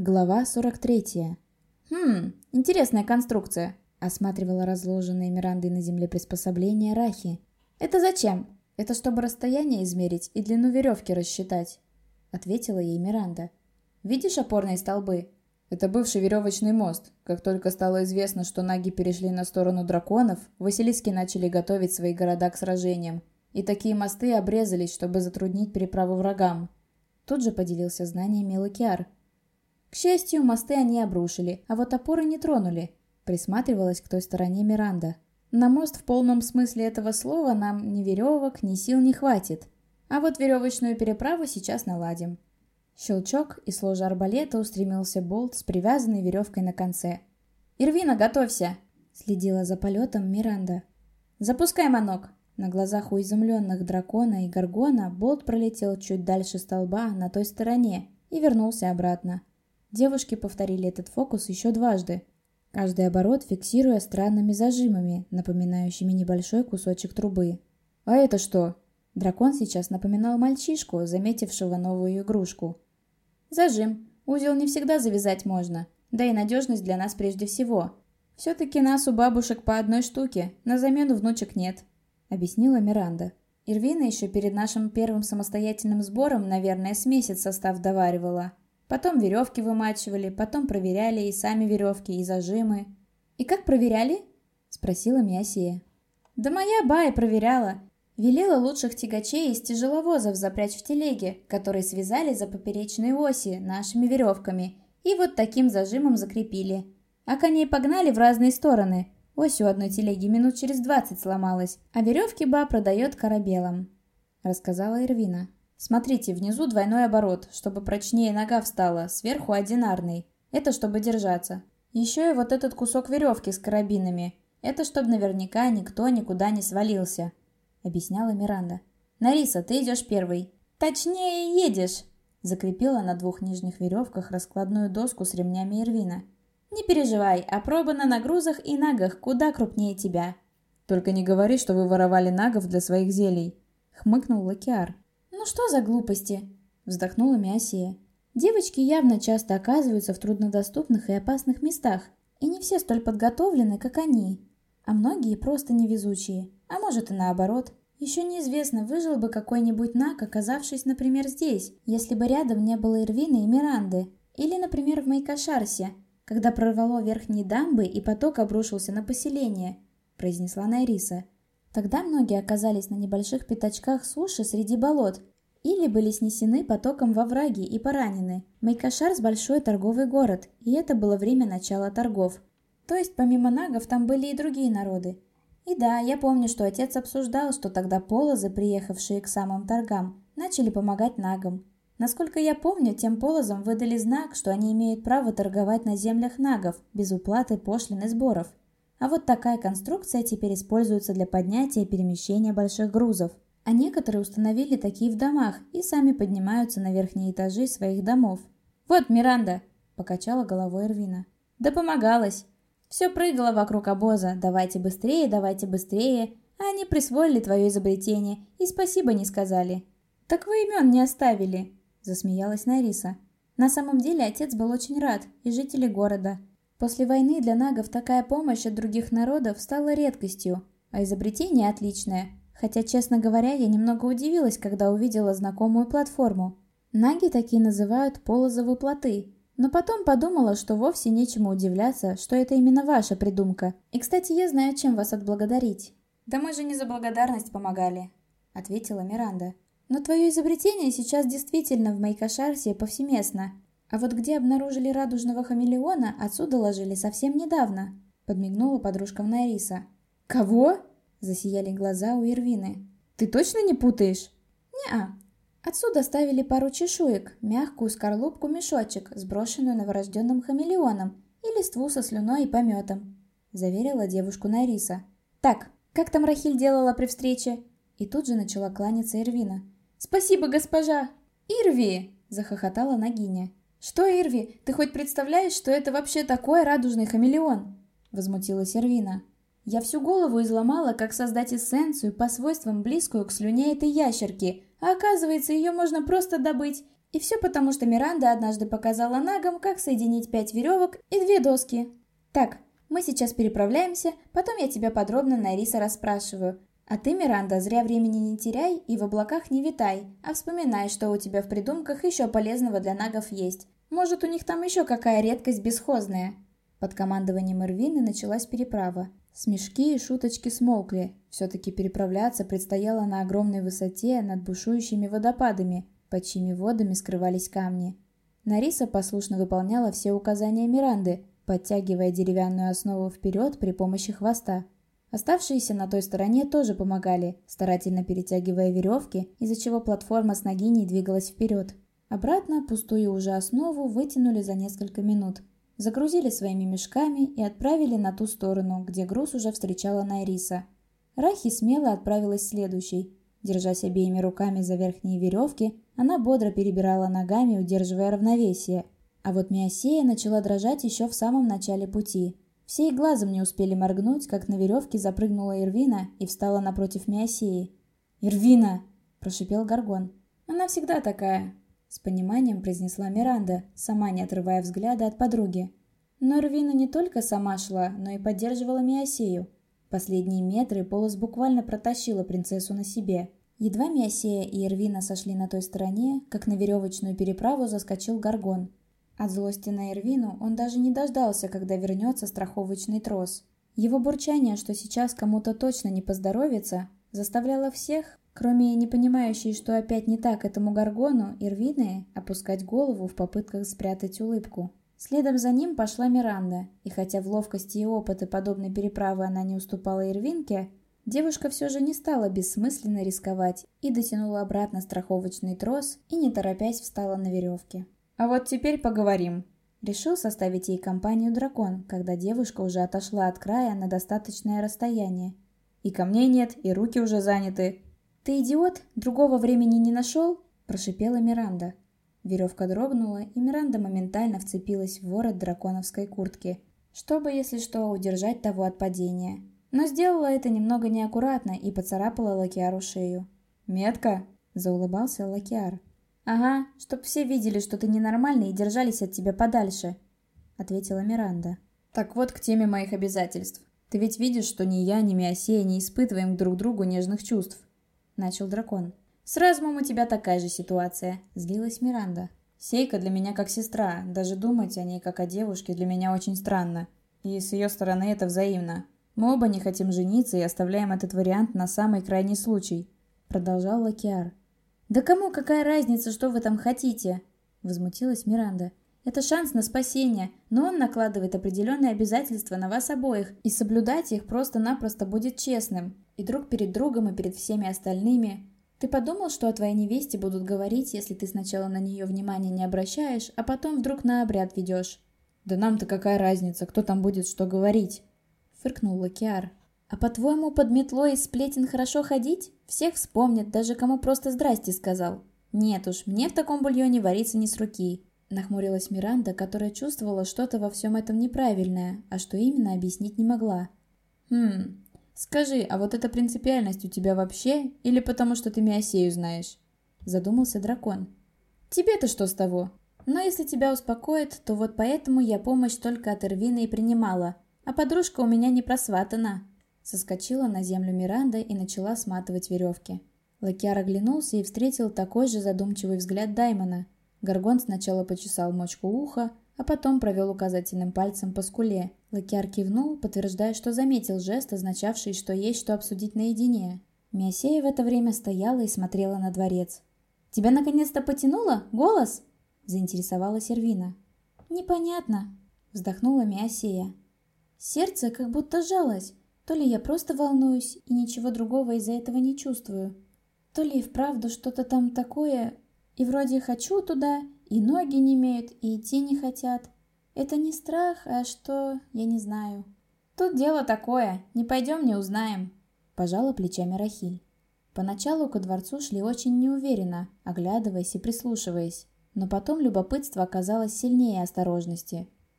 Глава 43. «Хм, интересная конструкция», — осматривала разложенные Мирандой на земле приспособления Рахи. «Это зачем? Это чтобы расстояние измерить и длину веревки рассчитать», — ответила ей Миранда. «Видишь опорные столбы? Это бывший веревочный мост. Как только стало известно, что наги перешли на сторону драконов, Василиски начали готовить свои города к сражениям. И такие мосты обрезались, чтобы затруднить переправу врагам». Тут же поделился знаниями Лакиар. К счастью, мосты они обрушили, а вот опоры не тронули. Присматривалась к той стороне Миранда. На мост в полном смысле этого слова нам ни веревок, ни сил не хватит. А вот веревочную переправу сейчас наладим. Щелчок, и с ложа арбалета устремился болт с привязанной веревкой на конце. «Ирвина, готовься!» — следила за полетом Миранда. «Запускай манок!» На глазах у изумленных дракона и горгона болт пролетел чуть дальше столба на той стороне и вернулся обратно. Девушки повторили этот фокус еще дважды, каждый оборот фиксируя странными зажимами, напоминающими небольшой кусочек трубы. «А это что?» Дракон сейчас напоминал мальчишку, заметившего новую игрушку. «Зажим. Узел не всегда завязать можно. Да и надежность для нас прежде всего. Все-таки нас у бабушек по одной штуке, на замену внучек нет», — объяснила Миранда. Ирвина еще перед нашим первым самостоятельным сбором, наверное, с месяц состав доваривала. Потом веревки вымачивали, потом проверяли и сами веревки, и зажимы. «И как проверяли?» – спросила Миасия. «Да моя бая проверяла. Велела лучших тягачей из тяжеловозов запрячь в телеге, которые связали за поперечные оси нашими веревками, и вот таким зажимом закрепили. А коней погнали в разные стороны. Ось у одной телеги минут через двадцать сломалась, а веревки ба продает корабелам», – рассказала Ирвина. Смотрите, внизу двойной оборот, чтобы прочнее нога встала, сверху одинарный. Это чтобы держаться. Еще и вот этот кусок веревки с карабинами. Это чтобы наверняка никто никуда не свалился», — объясняла Миранда. «Нариса, ты идешь первый». «Точнее, едешь!» Закрепила на двух нижних веревках раскладную доску с ремнями Ирвина. «Не переживай, опробано на грузах и нагах куда крупнее тебя». «Только не говори, что вы воровали нагов для своих зелий», — хмыкнул Лакиар. «Ну что за глупости?» – вздохнула Миасия. «Девочки явно часто оказываются в труднодоступных и опасных местах, и не все столь подготовлены, как они. А многие просто невезучие. А может и наоборот. Еще неизвестно, выжил бы какой-нибудь Нак, оказавшись, например, здесь, если бы рядом не было Ирвины и Миранды. Или, например, в Майкошарсе, когда прорвало верхние дамбы и поток обрушился на поселение», – произнесла Найриса. Тогда многие оказались на небольших пятачках суши среди болот или были снесены потоком во враги и поранены. Майкашарс – большой торговый город, и это было время начала торгов. То есть помимо нагов там были и другие народы. И да, я помню, что отец обсуждал, что тогда полозы, приехавшие к самым торгам, начали помогать нагам. Насколько я помню, тем полозам выдали знак, что они имеют право торговать на землях нагов без уплаты пошлин и сборов. А вот такая конструкция теперь используется для поднятия и перемещения больших грузов. А некоторые установили такие в домах и сами поднимаются на верхние этажи своих домов. «Вот, Миранда!» – покачала головой Эрвина. «Да помогалась. Все прыгало вокруг обоза. Давайте быстрее, давайте быстрее. А они присвоили твое изобретение и спасибо не сказали». «Так вы имен не оставили», – засмеялась Нариса. На самом деле отец был очень рад, и жители города – После войны для нагов такая помощь от других народов стала редкостью, а изобретение отличное. Хотя, честно говоря, я немного удивилась, когда увидела знакомую платформу. Наги такие называют полозовые плоты. Но потом подумала, что вовсе нечему удивляться, что это именно ваша придумка. И, кстати, я знаю, чем вас отблагодарить. «Да мы же не за благодарность помогали», — ответила Миранда. «Но твое изобретение сейчас действительно в Майкошарсе повсеместно. А вот где обнаружили радужного хамелеона, отсюда ложили совсем недавно, подмигнула подружкам Нариса. Кого? Засияли глаза у Ирвины. Ты точно не путаешь? Не-а. Отсюда ставили пару чешуек, мягкую скорлупку-мешочек, сброшенную новорожденным хамелеоном, и листву со слюной и пометом, заверила девушку Нариса. Так, как там Рахиль делала при встрече? И тут же начала кланяться Ирвина. «Спасибо, госпожа!» «Ирви!» – захохотала Нагиня. «Что, Ирви, ты хоть представляешь, что это вообще такое радужный хамелеон?» Возмутилась Ирвина. «Я всю голову изломала, как создать эссенцию по свойствам близкую к слюне этой ящерки, а оказывается, ее можно просто добыть. И все потому, что Миранда однажды показала нагам, как соединить пять веревок и две доски. Так, мы сейчас переправляемся, потом я тебя подробно на Ириса расспрашиваю. А ты, Миранда, зря времени не теряй и в облаках не витай, а вспоминай, что у тебя в придумках еще полезного для нагов есть. Может, у них там еще какая редкость бесхозная. Под командованием Ирвины началась переправа. Смешки и шуточки смолкли. Все-таки переправляться предстояло на огромной высоте над бушующими водопадами, под чьими водами скрывались камни. Нариса послушно выполняла все указания Миранды, подтягивая деревянную основу вперед при помощи хвоста. Оставшиеся на той стороне тоже помогали, старательно перетягивая веревки, из-за чего платформа с ногиней двигалась вперед. Обратно пустую уже основу вытянули за несколько минут. Загрузили своими мешками и отправили на ту сторону, где груз уже встречала Найриса. Рахи смело отправилась следующей. Держась обеими руками за верхние веревки, она бодро перебирала ногами, удерживая равновесие – а вот Миосея начала дрожать еще в самом начале пути. Все и глазом не успели моргнуть, как на веревке запрыгнула Ирвина и встала напротив Миосеи. «Ирвина!» – прошипел Гаргон. «Она всегда такая!» – с пониманием произнесла Миранда, сама не отрывая взгляда от подруги. Но Ирвина не только сама шла, но и поддерживала Миосею. Последние метры Полос буквально протащила принцессу на себе. Едва Миосея и Ирвина сошли на той стороне, как на веревочную переправу заскочил Гаргон – от злости на Эрвину он даже не дождался, когда вернется страховочный трос. Его бурчание, что сейчас кому-то точно не поздоровится, заставляло всех, кроме не понимающей, что опять не так этому Гаргону, Ирвины, опускать голову в попытках спрятать улыбку. Следом за ним пошла Миранда, и хотя в ловкости и опыты подобной переправы она не уступала Ирвинке, девушка все же не стала бессмысленно рисковать и дотянула обратно страховочный трос и не торопясь встала на веревке. «А вот теперь поговорим». Решил составить ей компанию дракон, когда девушка уже отошла от края на достаточное расстояние. «И камней нет, и руки уже заняты». «Ты идиот? Другого времени не нашел?» – прошипела Миранда. Веревка дрогнула, и Миранда моментально вцепилась в ворот драконовской куртки, чтобы, если что, удержать того от падения. Но сделала это немного неаккуратно и поцарапала Лакиару шею. «Метка?» – заулыбался Лакиар. «Ага, чтоб все видели, что ты ненормальный и держались от тебя подальше», — ответила Миранда. «Так вот к теме моих обязательств. Ты ведь видишь, что ни я, ни Миосея не испытываем друг другу нежных чувств», — начал дракон. «С разумом у тебя такая же ситуация», — злилась Миранда. «Сейка для меня как сестра, даже думать о ней как о девушке для меня очень странно. И с ее стороны это взаимно. Мы оба не хотим жениться и оставляем этот вариант на самый крайний случай», — продолжал Лакиар. «Да кому какая разница, что вы там хотите?» – возмутилась Миранда. «Это шанс на спасение, но он накладывает определенные обязательства на вас обоих, и соблюдать их просто-напросто будет честным, и друг перед другом, и перед всеми остальными. Ты подумал, что о твоей невесте будут говорить, если ты сначала на нее внимания не обращаешь, а потом вдруг на обряд ведешь?» «Да нам-то какая разница, кто там будет что говорить?» – фыркнул Лакиар. А по-твоему, под метлой из сплетен хорошо ходить? Всех вспомнят, даже кому просто «здрасте» сказал. Нет уж, мне в таком бульоне вариться не с руки. Нахмурилась Миранда, которая чувствовала что-то во всем этом неправильное, а что именно объяснить не могла. «Хм, скажи, а вот эта принципиальность у тебя вообще, или потому что ты Миосею знаешь?» Задумался дракон. «Тебе-то что с того? Но если тебя успокоит, то вот поэтому я помощь только от Эрвины и принимала, а подружка у меня не просватана». Соскочила на землю Миранда и начала сматывать веревки. Лакиар оглянулся и встретил такой же задумчивый взгляд Даймона. Гаргон сначала почесал мочку уха, а потом провел указательным пальцем по скуле. Лакиар кивнул, подтверждая, что заметил жест, означавший, что есть что обсудить наедине. Миосея в это время стояла и смотрела на дворец. «Тебя наконец-то потянуло? Голос?» – заинтересовалась Эрвина. «Непонятно», – вздохнула Миосея. Сердце как будто жалось. То ли я просто волнуюсь и ничего другого из-за этого не чувствую, то ли и вправду что-то там такое, и вроде хочу туда, и ноги не имеют, и идти не хотят. Это не страх, а что, я не знаю. Тут дело такое, не пойдем, не узнаем. Пожала плечами Рахиль. Поначалу ко дворцу шли очень неуверенно, оглядываясь и прислушиваясь. Но потом любопытство оказалось сильнее осторожности.